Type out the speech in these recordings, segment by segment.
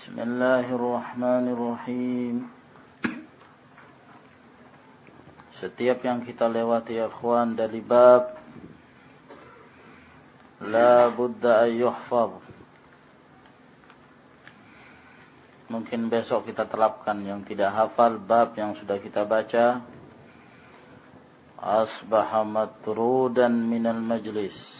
بسم الله الرحمن الرحيم Setiap yang kita lewati ya ikhwan dari bab La budda an yuhfaz Mungkin besok kita terapkan yang tidak hafal bab yang sudah kita baca Asbaha matrudan minal majlis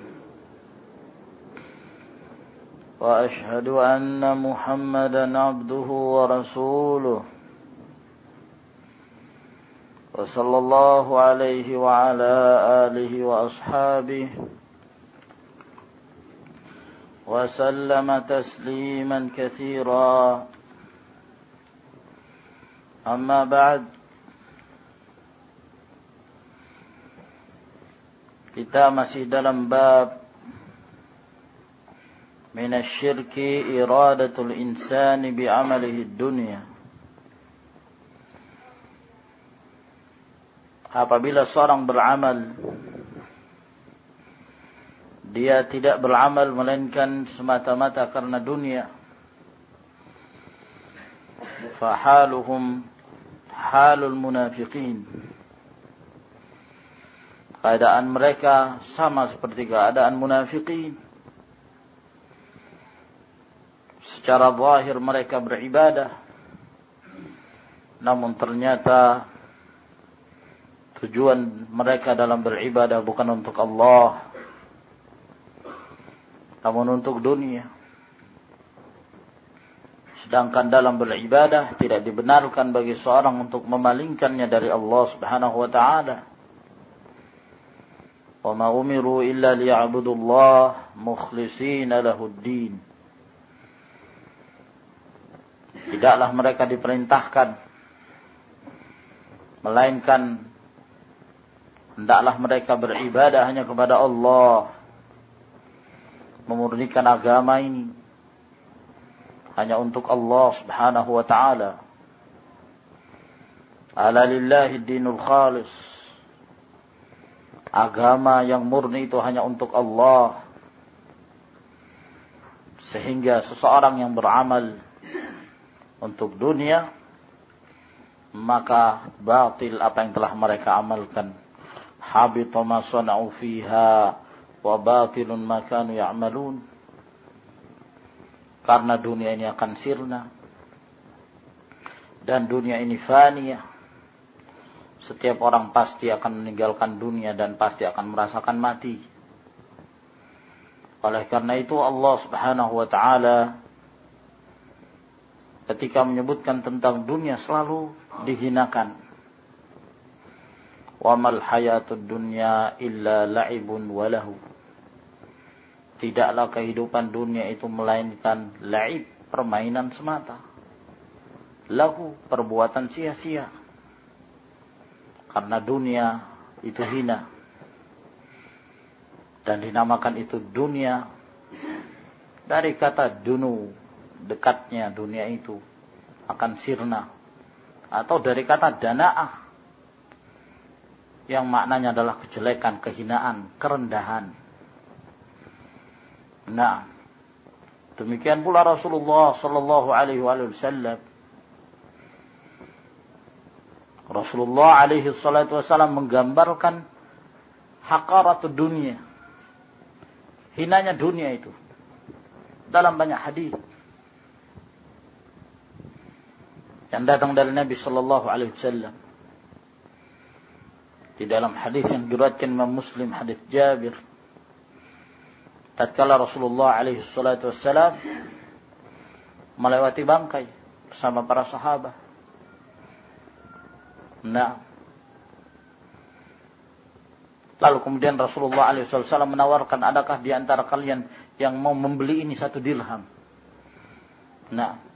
وأشهد أن محمدا عبده ورسوله. وصلى الله عليه وعلى آله وأصحابه وسلم تسليما كثيرا. أما بعد kita masih dalam bab من الشرك إرادة الإنسان بعمله الدنيا apabila seorang beramal dia tidak beramal melainkan semata-mata karena dunia fahaluhum halul munafiqin keadaan mereka sama seperti keadaan munafiqin Secara zahir mereka beribadah. Namun ternyata tujuan mereka dalam beribadah bukan untuk Allah namun untuk dunia. Sedangkan dalam beribadah tidak dibenarkan bagi seorang untuk memalingkannya dari Allah Subhanahu wa taala. Wa ma umiru illa liya'budullah mukhlishina lahud-din Tidaklah mereka diperintahkan. Melainkan hendaklah mereka beribadah hanya kepada Allah. Memurnikan agama ini hanya untuk Allah Subhanahu wa taala. Ala lillahi dinul khalis. Agama yang murni itu hanya untuk Allah. Sehingga seseorang yang beramal untuk dunia maka batil apa yang telah mereka amalkan. Habita ma sana'u fiha wa batilun ma kanu ya'malun. Karena dunia ini akan sirna. Dan dunia ini faniyah setiap orang pasti akan meninggalkan dunia dan pasti akan merasakan mati. Oleh karena itu Allah Subhanahu wa taala ketika menyebutkan tentang dunia selalu dihinakan. Wa mal hayatud dunya illa la'ibun walahu. Tidaklah kehidupan dunia itu melainkan la'ib, permainan semata. Lahu, perbuatan sia-sia. Karena dunia itu hina. Dan dinamakan itu dunia dari kata dunu, dekatnya dunia itu akan sirna atau dari kata dana'ah yang maknanya adalah kejelekan, kehinaan, kerendahan. Nah, demikian pula Rasulullah sallallahu alaihi wasallam Rasulullah alaihi salatu wasallam menggambarkan hakarat dunia. Hinanya dunia itu. Dalam banyak hadis. Yang datang dari Nabi sallallahu alaihi wasallam. Di dalam hadis yang diriwayatkan Imam Muslim hadis Jabir. Tatkala Rasulullah alaihi salatu wasallam melewati bangkai bersama para sahabat. Nah. Lalu kemudian Rasulullah alaihi wasallam menawarkan adakah di antara kalian yang mau membeli ini satu dirham? Nah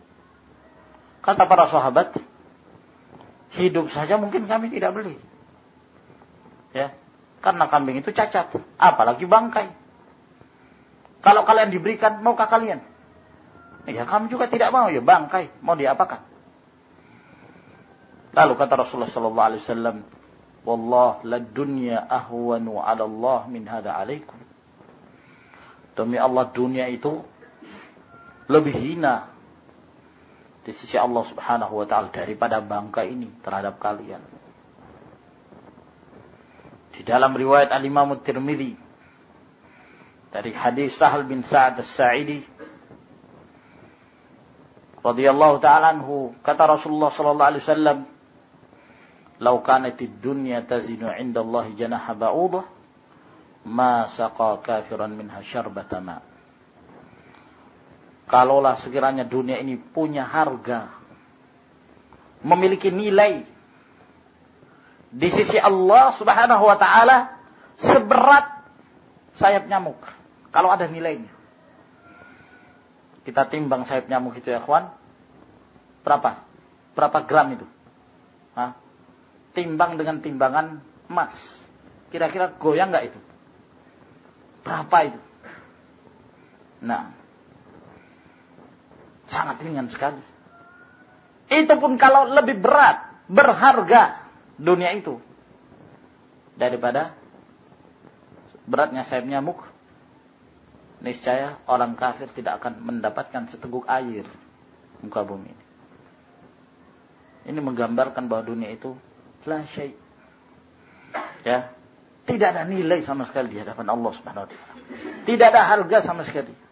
Kata para sahabat, hidup saja mungkin kami tidak beli. Ya, karena kambing itu cacat, apalagi bangkai. Kalau kalian diberikan, maukah kalian? Ya kami juga tidak mau ya bangkai, mau diapakan? Lalu kata Rasulullah sallallahu alaihi wasallam, "Wallah la dunya ahwanu 'ala Allah min hada 'alaikum." Demi Allah dunia itu lebih hina di sisi Allah Subhanahu wa taala daripada bangka ini terhadap kalian. Di dalam riwayat Al-Imam Tirmidzi dari hadis Sahal bin Sa'ad As-Sa'idi radhiyallahu taala anhu kata Rasulullah sallallahu alaihi wasallam "Lau kanatid dunya tazinu 'inda Allah janaha ba'udah ma saqa kafiran minha syarbata ma' Kalaulah sekiranya dunia ini punya harga, memiliki nilai di sisi Allah Subhanahu wa taala seberat sayap nyamuk. Kalau ada nilainya. Kita timbang sayap nyamuk itu ya, kawan. Berapa? Berapa gram itu? Hah? Timbang dengan timbangan emas. Kira-kira goyang nggak itu? Berapa itu? Nah, Sangat ringan sekali. Itu pun kalau lebih berat, berharga dunia itu. Daripada beratnya sayap nyamuk. Niscaya orang kafir tidak akan mendapatkan seteguk air muka bumi ini. Ini menggambarkan bahwa dunia itu la. Ya, tidak ada nilai sama sekali di hadapan Allah Subhanahu wa taala. Tidak ada harga sama sekali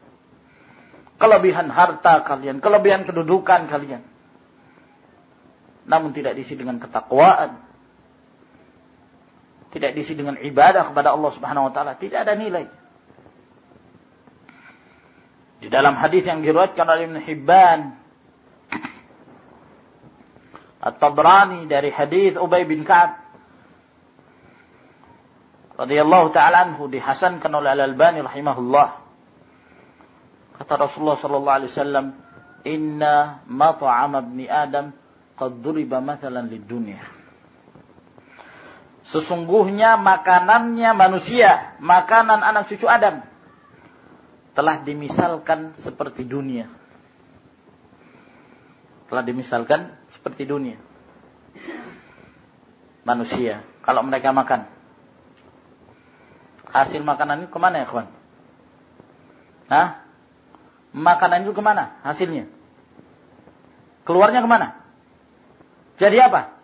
kelebihan harta kalian, kelebihan kedudukan kalian. Namun tidak diisi dengan ketakwaan. Tidak diisi dengan ibadah kepada Allah Subhanahu wa taala, tidak ada nilai. Di dalam hadis yang diriwayatkan oleh Ibn Hibban At-Tabrani dari hadis Ubay bin Ka'ab radhiyallahu taala anhu dihasankan oleh Al-Albani rahimahullah Kata Rasulullah sallallahu alaihi wasallam, "Inna mat'am ibni Adam qad duriba mathalan lid-dunya." Sesungguhnya makanannya manusia, makanan anak cucu Adam telah dimisalkan seperti dunia. Telah dimisalkan seperti dunia. Manusia, kalau mereka makan, hasil makanan ini ke mana ya kawan? Hah? Makanan itu ke mana hasilnya? Keluarnya ke mana? Jadi apa?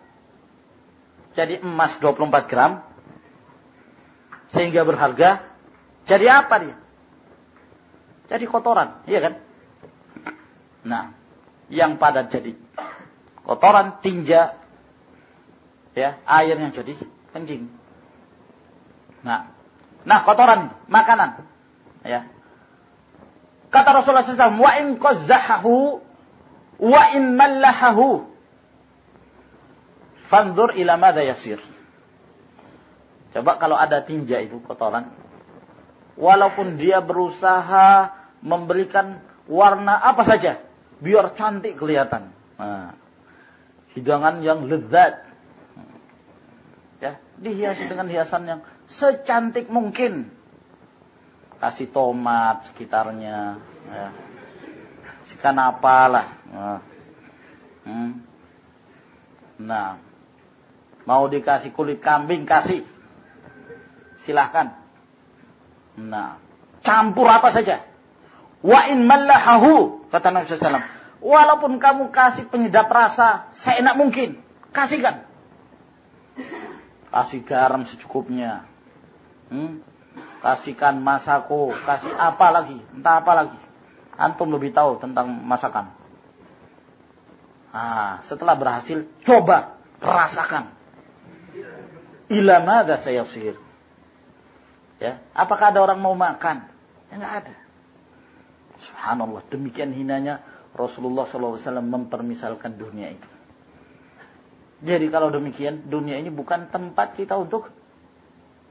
Jadi emas 24 gram. Sehingga berharga. Jadi apa dia? Jadi kotoran. Iya kan? Nah. Yang padat jadi kotoran, tinja. Ya, airnya jadi kencing. Nah. Nah, kotoran, makanan. Ya. Kata Rasulullah SAW, wa in qazzahahu wa in mallahahu fanzur ila madha yasir. Coba kalau ada tinja itu kotoran, walaupun dia berusaha memberikan warna apa saja, biar cantik kelihatan. Nah, hidangan yang lezat. Ya, dihiasi dengan hiasan yang secantik mungkin kasih tomat sekitarnya ya. Sikan apalah nah. Hmm. nah mau dikasih kulit kambing kasih silahkan nah campur apa saja wa in mallahahu kata Nabi SAW walaupun kamu kasih penyedap rasa seenak mungkin kasihkan kasih garam secukupnya hmm? Kasihkan masako, kasih apa lagi, entah apa lagi. Antum lebih tahu tentang masakan. Ah, setelah berhasil, coba rasakan. Ila mada saya sihir. Ya, apakah ada orang mau makan? Ya enggak ada. Subhanallah, demikian hinanya Rasulullah SAW mempermisalkan dunia itu. Jadi kalau demikian, dunia ini bukan tempat kita untuk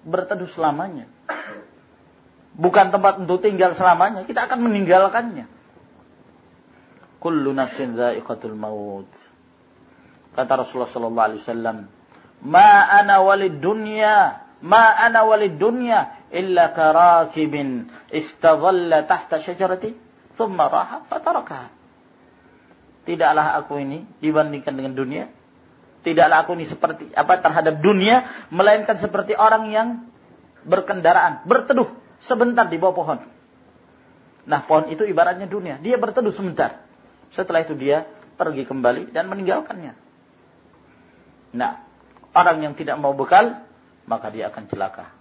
berteduh selamanya bukan tempat untuk tinggal selamanya, kita akan meninggalkannya. kullu nafsin dha'iqatul maut. Kata Rasulullah sallallahu alaihi wasallam, "Ma ana walid dunya, ma ana walid dunya illa karakibin istadhalla tahta syajarati thumma raha fatarakaha." Tidaklah aku ini dibandingkan dengan dunia, tidaklah aku ini seperti apa terhadap dunia melainkan seperti orang yang berkendaraan, berteduh sebentar di bawah pohon. Nah, pohon itu ibaratnya dunia. Dia berteduh sebentar. Setelah itu dia pergi kembali dan meninggalkannya. Nah, orang yang tidak mau bekal, maka dia akan celaka.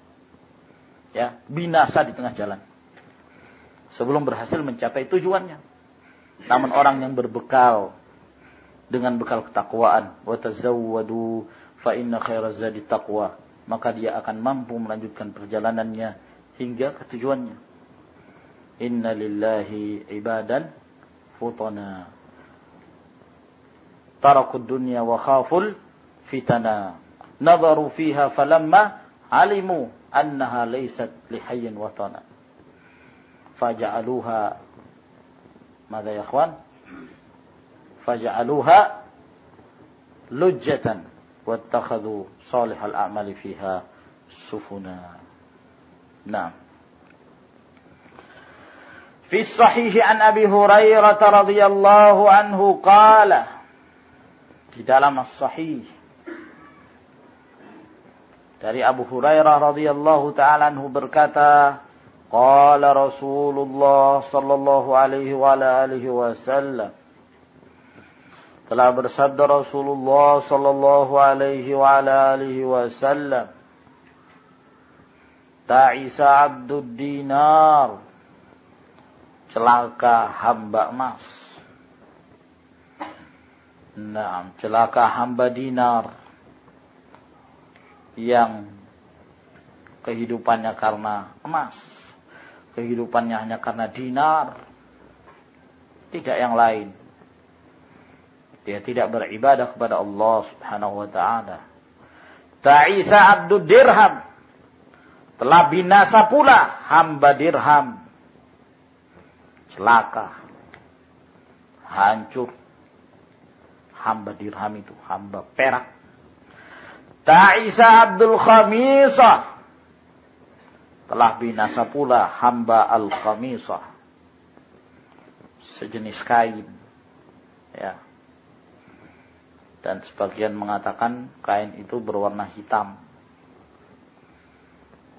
Ya, binasa di tengah jalan. Sebelum berhasil mencapai tujuannya. Namun orang yang berbekal dengan bekal ketakwaan, wa tazawwadu fa inna khairaz zadi taqwa, maka dia akan mampu melanjutkan perjalanannya hingga ke tujuannya. Inna lillahi ibadan futana. Tarakud dunya wa khaful fitana. Nazaru fiha falamma alimu annaha laysat lihayyin watana. Faja'aluha ماذا يا اخوان فجعلوها لجة واتخذوا صالح الأعمال فيها سفنا نعم في الصحيح عن أبي هريرة رضي الله عنه قال di dalam as-sahih dari Abu Hurairah radhiyallahu taala anhu berkata قال رسول الله صلى الله عليه وعلى آله وسلم telah bersabda Rasulullah sallallahu alaihi wa ala alihi wasallam Ta'isa abdud dinar celaka hamba emas Nah, celaka hamba dinar yang kehidupannya karena emas kehidupannya hanya karena dinar, tidak yang lain. Dia tidak beribadah kepada Allah Subhanahu wa taala. Ta'isa abdud dirham. Telah binasa pula hamba dirham. Celaka. Hancur. Hamba dirham itu, hamba perak. Ta'isa abdul khamisah telah binasa pula hamba al-khamisah. Sejenis kain. Ya. Dan sebagian mengatakan kain itu berwarna hitam.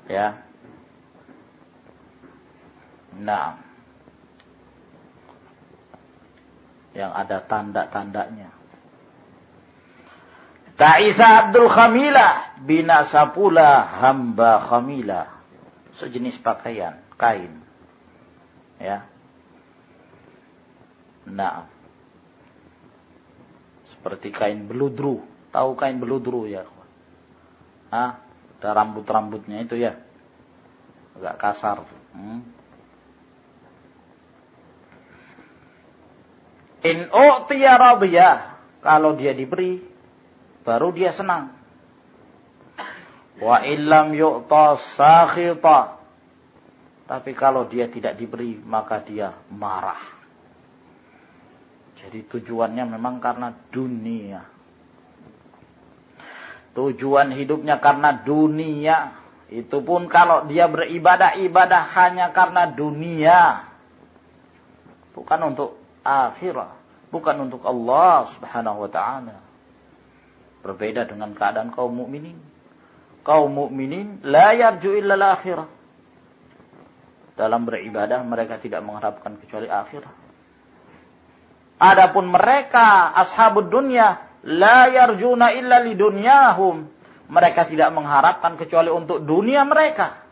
Ya. Nah. Yang ada tanda-tandanya. Ta'isa Abdul Khamilah binasa pula hamba Khamilah sejenis pakaian, kain. Ya. Nah. Seperti kain beludru. Tahu kain beludru ya? Hah? Ada rambut-rambutnya itu ya. Agak kasar. Hmm. In u'tiya radiyah. Kalau dia diberi, baru dia senang. Wa illam yu'ta sakhita. Tapi kalau dia tidak diberi, maka dia marah. Jadi tujuannya memang karena dunia. Tujuan hidupnya karena dunia. Itu pun kalau dia beribadah-ibadah hanya karena dunia. Bukan untuk akhirat. Bukan untuk Allah subhanahu wa ta'ala. Berbeda dengan keadaan kaum mukminin kaum mukminin la yarju illa akhirah. Dalam beribadah mereka tidak mengharapkan kecuali akhirat. Adapun mereka ashabud dunya la yarjuna illa lidunyahum. Mereka tidak mengharapkan kecuali untuk dunia mereka.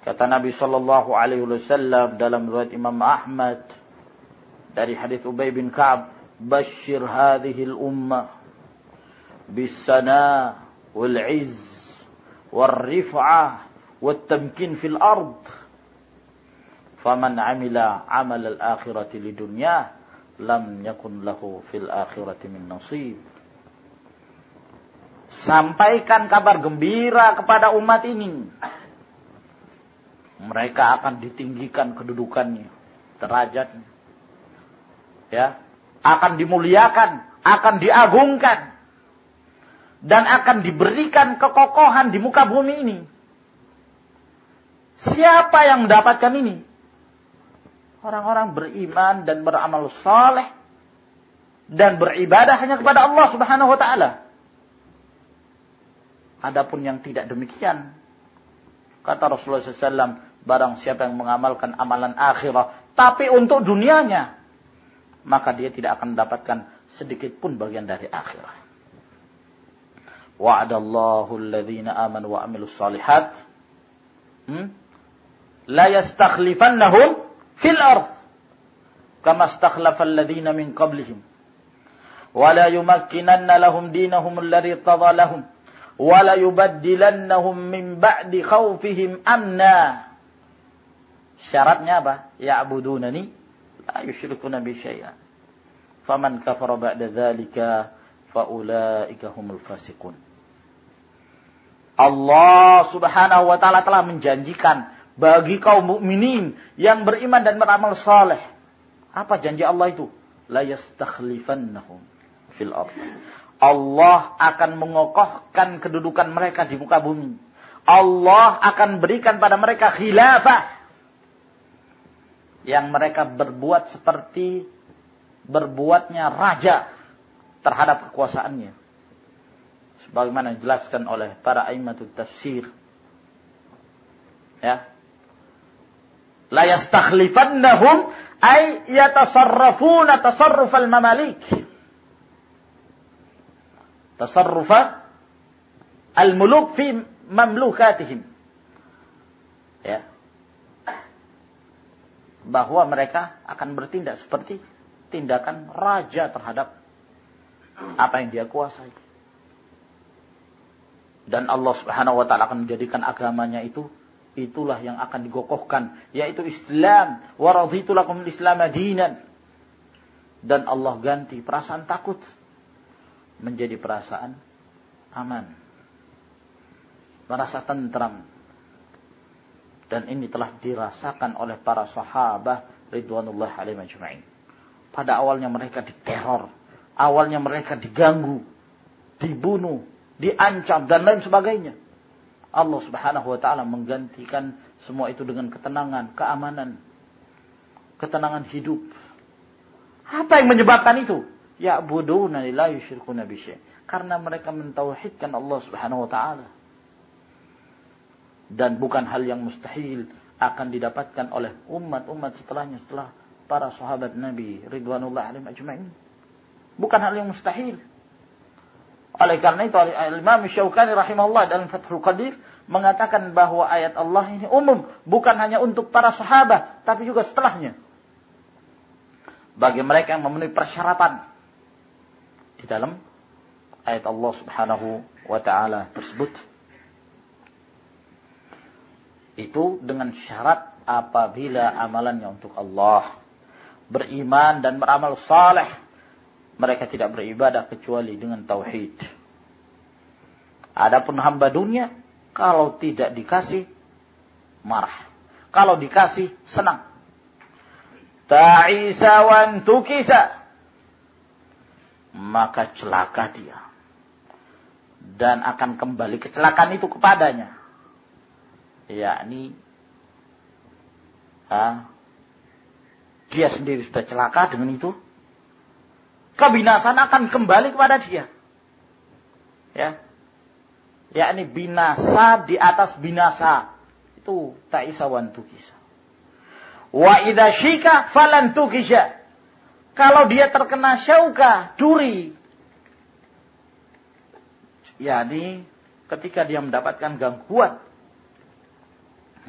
Kata Nabi sallallahu alaihi wasallam dalam riwayat Imam Ahmad dari hadis Ubay bin Ka'ab, "Bashir hadhihi al-ummah bisana wal-'izz wal-rif'ah wal-tamkin fil ard." Faman 'amila 'amal al-akhirati lidunyah lam yakun lahu fil akhirati min nasib. Sampaikan kabar gembira kepada umat ini. Mereka akan ditinggikan kedudukannya, derajatnya. Ya, akan dimuliakan, akan diagungkan dan akan diberikan kekokohan di muka bumi ini. Siapa yang mendapatkan ini? Orang-orang beriman dan beramal saleh dan beribadah hanya kepada Allah Subhanahu wa taala. Adapun yang tidak demikian, kata Rasulullah SAW, barang siapa yang mengamalkan amalan akhirah, tapi untuk dunianya, maka dia tidak akan mendapatkan sedikit pun bagian dari akhirah. Wa'adallahu alladhina amanu wa amilus salihat. Hmm? La yastakhlifannahum fil ard. Kama istakhlafa alladhina min qablihim. Wa yumakkinanna lahum dinahum alladhi tada lahum. Wa la yubaddilannahum min ba'di khawfihim amna. Syaratnya apa? Ya'budunani la yusyrikuna bi syai'an. Faman kafara ba'da dzalika humul fasiqun. Allah Subhanahu wa taala telah menjanjikan bagi kaum mukminin yang beriman dan beramal saleh. Apa janji Allah itu? La yastakhlifannahum fil ardh. Allah akan mengokohkan kedudukan mereka di muka bumi. Allah akan berikan pada mereka khilafah. Yang mereka berbuat seperti berbuatnya raja terhadap kekuasaannya sebagaimana dijelaskan oleh para aimatul tafsir. Ya. La yastakhlifannahum ay yatasarrafuna tasarruf al-mamalik. Tasarruf al-muluk fi mamlukatihim. Ya. Bahwa mereka akan bertindak seperti tindakan raja terhadap apa yang dia kuasai. Dan Allah Subhanahu wa taala akan menjadikan agamanya itu itulah yang akan digokohkan yaitu Islam wa raditu lakum Islam dinan. Dan Allah ganti perasaan takut menjadi perasaan aman. Merasa tentram. Dan ini telah dirasakan oleh para sahabat ridwanullah alaihi majma'in. Pada awalnya mereka diteror, awalnya mereka diganggu, dibunuh, diancam dan lain sebagainya. Allah Subhanahu wa taala menggantikan semua itu dengan ketenangan, keamanan, ketenangan hidup. Apa yang menyebabkan itu? Ya buduna la yusyrikuna bi Karena mereka mentauhidkan Allah Subhanahu wa taala. Dan bukan hal yang mustahil akan didapatkan oleh umat-umat setelahnya setelah para sahabat Nabi ridwanullah alaihim ajma'in. Bukan hal yang mustahil. Oleh karena itu Imam Syaukani rahimahullah dalam Fathul Qadir mengatakan bahwa ayat Allah ini umum, bukan hanya untuk para sahabat, tapi juga setelahnya. Bagi mereka yang memenuhi persyaratan di dalam ayat Allah Subhanahu wa taala tersebut. Itu dengan syarat apabila amalannya untuk Allah, beriman dan beramal saleh mereka tidak beribadah kecuali dengan tauhid. Adapun hamba dunia, kalau tidak dikasih, marah. Kalau dikasih, senang. Ta'isa wan tukisa. Maka celaka dia. Dan akan kembali kecelakaan itu kepadanya. Yakni, ha, dia sendiri sudah celaka dengan itu kebinasan akan kembali kepada dia. Ya. Yakni binasa di atas binasa. Itu ta'isa wan tukisa. Wa idha syika falan. Kalau dia terkena syauka, duri. Yani ketika dia mendapatkan gangguan.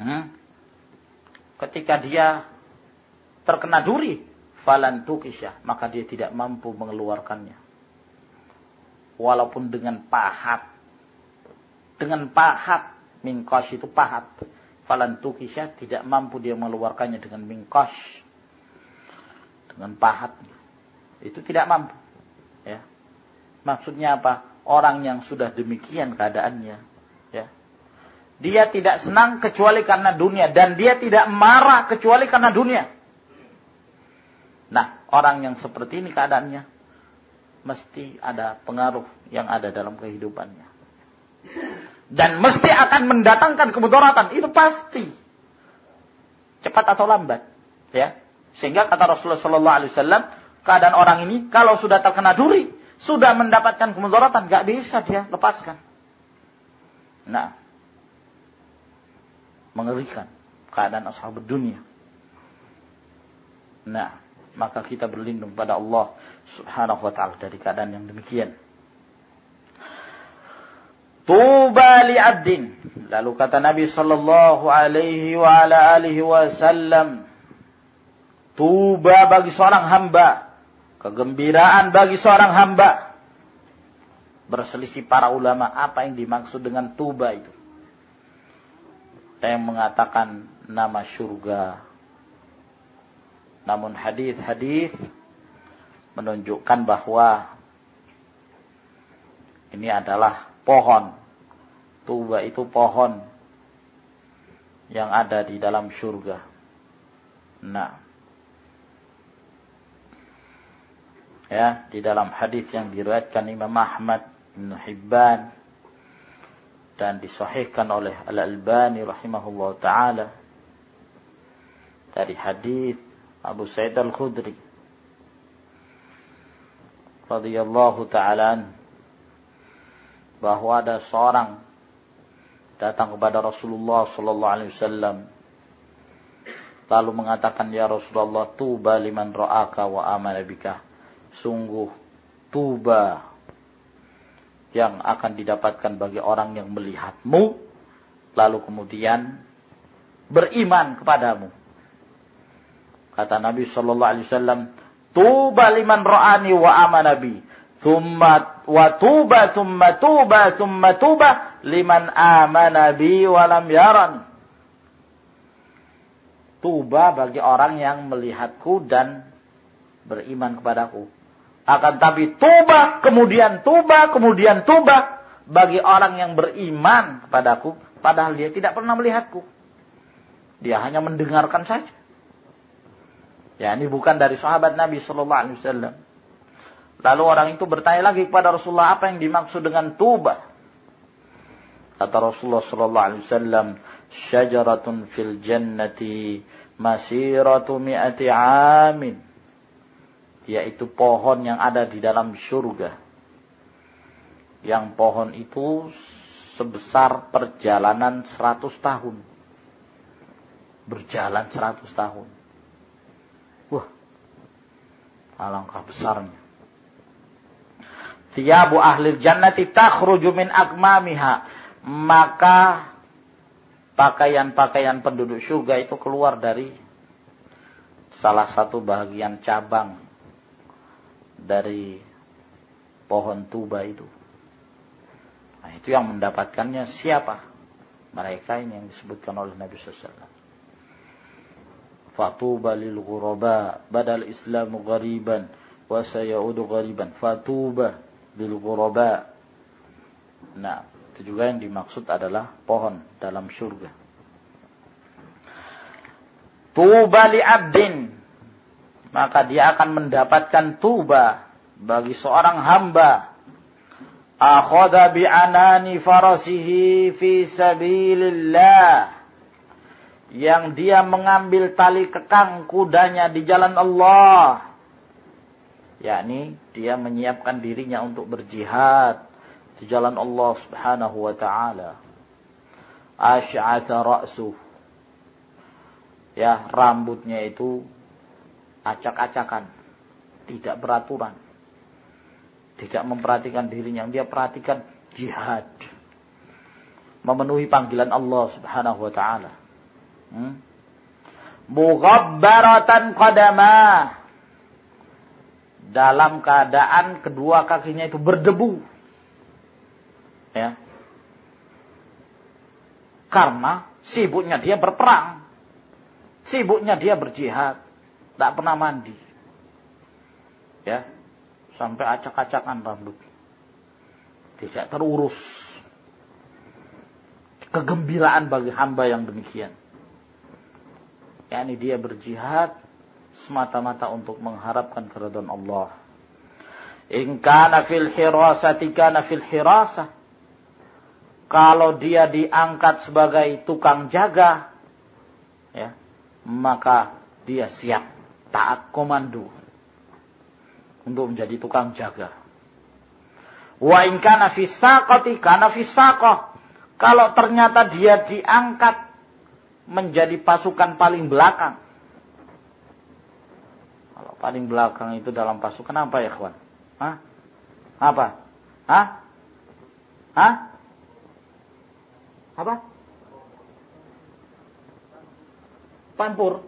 Hmm, ketika dia terkena duri, falan tukisha, maka dia tidak mampu mengeluarkannya. Walaupun dengan pahat. Dengan pahat. Mingkosh itu pahat. Falan tukisha tidak mampu dia mengeluarkannya dengan mingkosh. Dengan pahat. Itu tidak mampu. Ya. Maksudnya apa? Orang yang sudah demikian keadaannya. Ya. Dia tidak senang kecuali karena dunia. Dan dia tidak marah kecuali karena dunia Nah, orang yang seperti ini keadaannya mesti ada pengaruh yang ada dalam kehidupannya. Dan mesti akan mendatangkan kemudaratan, itu pasti. Cepat atau lambat, ya. Sehingga kata Rasulullah sallallahu alaihi wasallam, keadaan orang ini kalau sudah terkena duri, sudah mendapatkan kemudaratan, gak bisa dia lepaskan. Nah, mengerikan keadaan ashab dunia. Nah, maka kita berlindung pada Allah Subhanahu wa taala dari keadaan yang demikian. Tuba li abdin. Lalu kata Nabi sallallahu alaihi wa ala alihi wasallam, tuba bagi seorang hamba, kegembiraan bagi seorang hamba. Berselisih para ulama apa yang dimaksud dengan tuba itu. Ada yang mengatakan nama surga. Namun hadis-hadis menunjukkan bahwa ini adalah pohon. Tuba itu pohon yang ada di dalam surga. Nah, ya di dalam hadis yang diriwayatkan Imam Ahmad bin Hibban dan disahihkan oleh Al-Albani rahimahullah taala dari hadis Abu Sa'id Al-Khudri radhiyallahu taala bahwa ada seorang datang kepada Rasulullah sallallahu alaihi wasallam lalu mengatakan ya Rasulullah tuba liman ra'aka wa amana bika sungguh tuba yang akan didapatkan bagi orang yang melihatmu lalu kemudian beriman kepadamu. Kata Nabi sallallahu alaihi wasallam, "Tuba liman ra'ani wa amana bi." Thumma wa tuba thumma tuba thumma tuba liman amana bi wa lam yaran. Tuba bagi orang yang melihatku dan beriman kepadaku. Akan tapi tuba, kemudian tuba, kemudian tuba bagi orang yang beriman kepadaku, padahal dia tidak pernah melihatku. Dia hanya mendengarkan saja. Ya, ini bukan dari sahabat Nabi Shallallahu Alaihi Wasallam. Lalu orang itu bertanya lagi kepada Rasulullah apa yang dimaksud dengan tuba. Kata Rasulullah Shallallahu Alaihi Wasallam, syajaratun fil jannati masiratu mi'ati amin yaitu pohon yang ada di dalam surga. Yang pohon itu sebesar perjalanan 100 tahun. Berjalan 100 tahun. Alangkah besarnya. Tiabu ahli jannati takhruju min akmamiha. Maka pakaian-pakaian penduduk surga itu keluar dari salah satu bagian cabang dari pohon tuba itu. Nah, itu yang mendapatkannya siapa? Mereka ini yang disebutkan oleh Nabi SAW. Fatuba lil ghuraba badal islamu ghariban wa sayaudu ghariban. Fatuba lil ghuraba. Nah, itu juga yang dimaksud adalah pohon dalam surga. Tuba li abdin maka dia akan mendapatkan tuba bagi seorang hamba akhadha bi anani farasihi fi sabilillah yang dia mengambil tali kekang kudanya di jalan Allah. Yakni dia menyiapkan dirinya untuk berjihad di jalan Allah Subhanahu wa taala. Asy'atha ra'suh ya rambutnya itu acak-acakan, tidak beraturan, tidak memperhatikan dirinya, dia perhatikan jihad, memenuhi panggilan Allah Subhanahu wa taala. Hmm? Mughabbaratan qadama dalam keadaan kedua kakinya itu berdebu. Ya. Karena sibuknya dia berperang. Sibuknya dia berjihad. Tak pernah mandi. Ya. Sampai acak-acakan rambut. Tidak terurus. Kegembiraan bagi hamba yang demikian. Ya, ini dia berjihad semata-mata untuk mengharapkan keridhaan Allah. In kana fil hirasati kana fil hirasah. Kalau dia diangkat sebagai tukang jaga, ya, maka dia siap taat komando untuk menjadi tukang jaga. Wa in kana fi saqati kana Kalau ternyata dia diangkat menjadi pasukan paling belakang. Kalau paling belakang itu dalam pasukan apa ya, kawan? Hah? Apa? Hah? Hah? Apa? Banpur.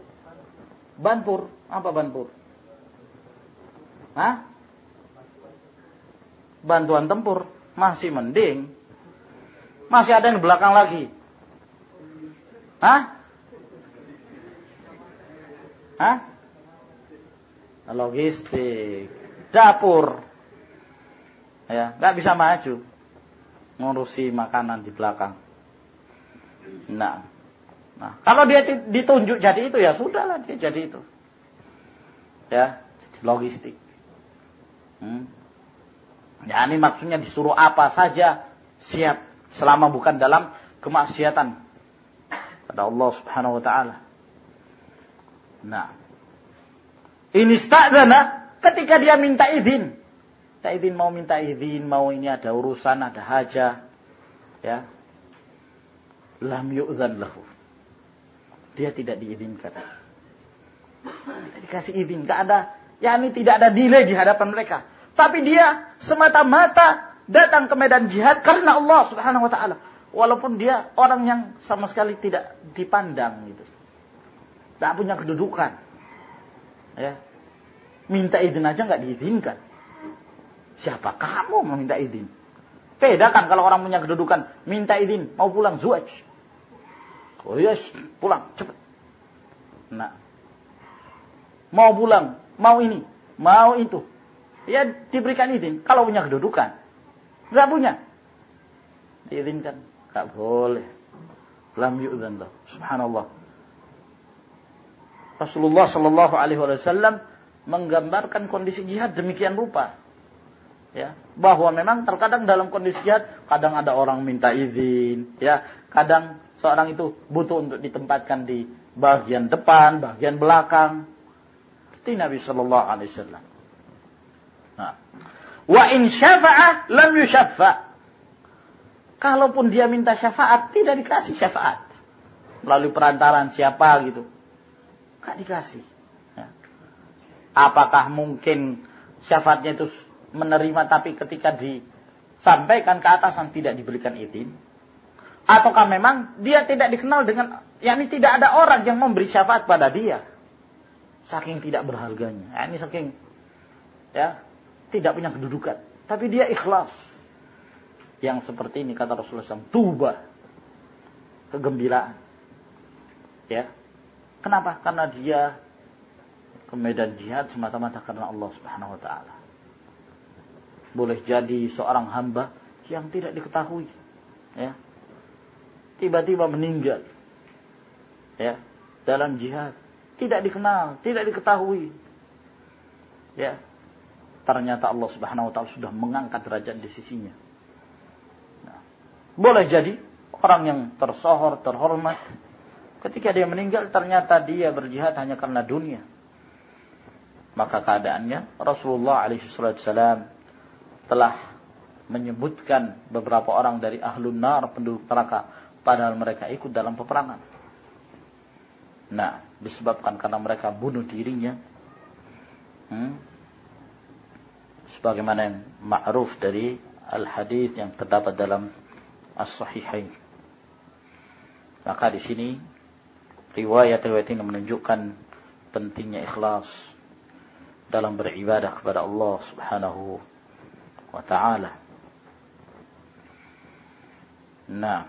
Banpur. Apa banpur? Hah? Bantuan tempur. Masih mending. Masih ada yang belakang lagi. Hah? Hah? Logistik. Dapur. Ya, nggak bisa maju. Ngurusi makanan di belakang. Nah. Nah, kalau dia ditunjuk jadi itu ya sudahlah dia jadi itu. Ya, logistik. Hmm. Ya, ini maksudnya disuruh apa saja siap selama bukan dalam kemaksiatan pada Allah Subhanahu wa taala. Nah, ini sta'dana ketika dia minta izin. Minta izin mau minta izin, mau ini ada urusan, ada hajah. Ya. Lam yu'zan lahu. Dia tidak diizinkan. Tidak dikasih izin, enggak ada ya ini tidak ada nilai di hadapan mereka. Tapi dia semata-mata datang ke medan jihad karena Allah Subhanahu wa taala walaupun dia orang yang sama sekali tidak dipandang gitu. Tak punya kedudukan. Ya. Minta izin aja nggak diizinkan. Siapa kamu meminta izin? Beda kan kalau orang punya kedudukan, minta izin, mau pulang zuaj. Oh yes, pulang, cepet. Nah. Mau pulang, mau ini, mau itu. Ya diberikan izin kalau punya kedudukan. Enggak punya. Diizinkan. Tak boleh. Lam yu'zan lah. Subhanallah. Rasulullah Shallallahu Alaihi Wasallam menggambarkan kondisi jihad demikian rupa. Ya, bahwa memang terkadang dalam kondisi jihad kadang ada orang minta izin, ya, kadang seorang itu butuh untuk ditempatkan di bagian depan, bagian belakang. Seperti Nabi Shallallahu Alaihi Wasallam. Nah, wa in syafa'a lam yushaffa. Kalaupun dia minta syafaat, tidak dikasih syafaat. Melalui perantaran siapa gitu. Gak dikasih. Ya. Apakah mungkin syafaatnya itu menerima tapi ketika disampaikan ke atasan tidak diberikan izin? Ataukah memang dia tidak dikenal dengan, yakni tidak ada orang yang memberi syafaat pada dia. Saking tidak berharganya. Ya, ini saking ya tidak punya kedudukan. Tapi dia ikhlas yang seperti ini kata Rasulullah SAW. Tuba. Kegembiraan. Ya. Kenapa? Karena dia ke medan jihad semata-mata karena Allah Subhanahu wa taala. Boleh jadi seorang hamba yang tidak diketahui. Ya. Tiba-tiba meninggal. Ya. Dalam jihad. Tidak dikenal, tidak diketahui. Ya. Ternyata Allah Subhanahu wa taala sudah mengangkat derajat di sisinya. Boleh jadi orang yang tersohor, terhormat. Ketika dia meninggal ternyata dia berjihad hanya karena dunia. Maka keadaannya Rasulullah SAW telah menyebutkan beberapa orang dari ahlun nar penduduk neraka padahal mereka ikut dalam peperangan. Nah, disebabkan karena mereka bunuh dirinya. Hmm, sebagaimana yang ma'ruf dari al-hadis yang terdapat dalam as-sahihain. Maka di sini riwayat-riwayat ini menunjukkan pentingnya ikhlas dalam beribadah kepada Allah Subhanahu wa taala. Nah,